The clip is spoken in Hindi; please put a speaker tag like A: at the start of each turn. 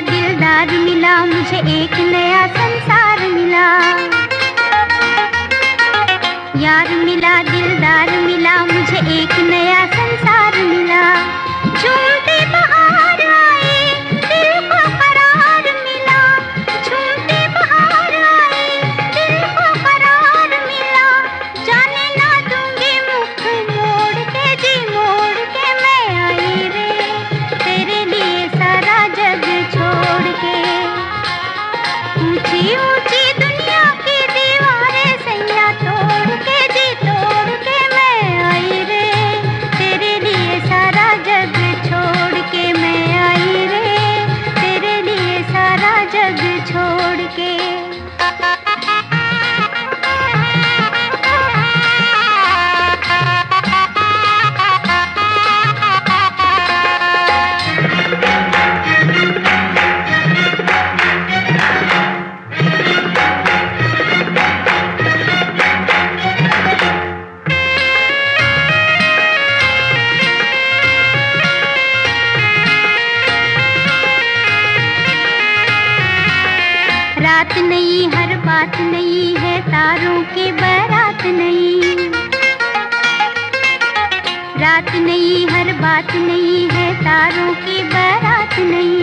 A: दिलदार मिला, मुझे एक नया संसार मिला। यार मिला, दिलदार मिला, मुझे एक नया संसार मिला। झूमते रात नहीं, हर बात नहीं है, तारों के बारात नहीं। रात नहीं, हर बात नहीं है, तारों की बारात नहीं।